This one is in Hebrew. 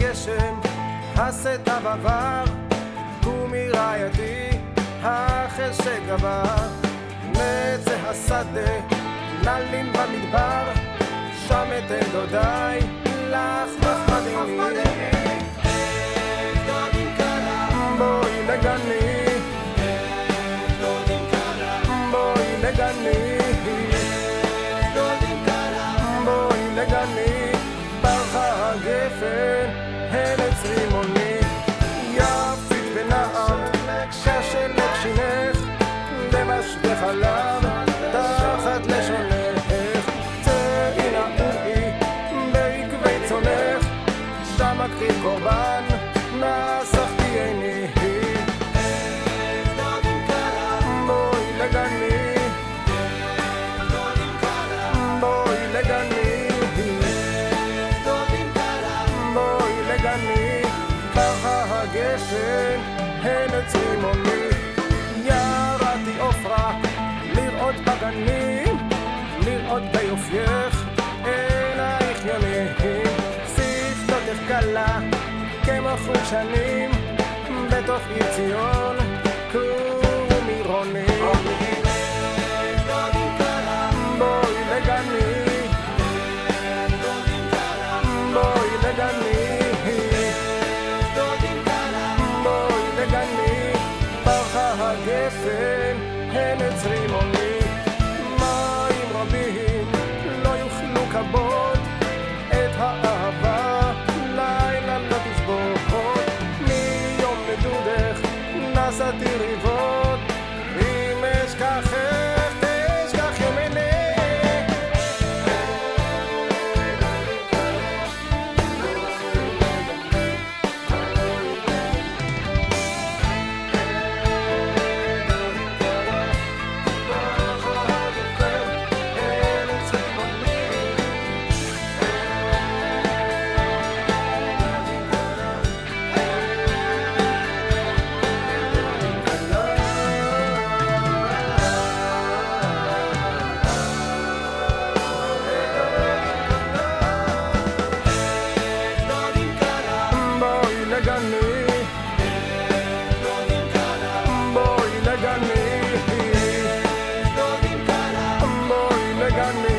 הגשם, הסתיו עבר, קומי רעייתי, החשק עבר, נצא השדה, נלין במדבר, שם אתן דודיי, שם אקריב קורבן, נסח תהייני. בואי לגני, בואי לגני, בואי לגני, ככה הגשם, הן אצלי כמו חולשנים, בתוך עיר ציון, קומי רוני. בואי לגני, בואי לגני, בואי לגני, ברכה הגפן, הן אצלי. got me.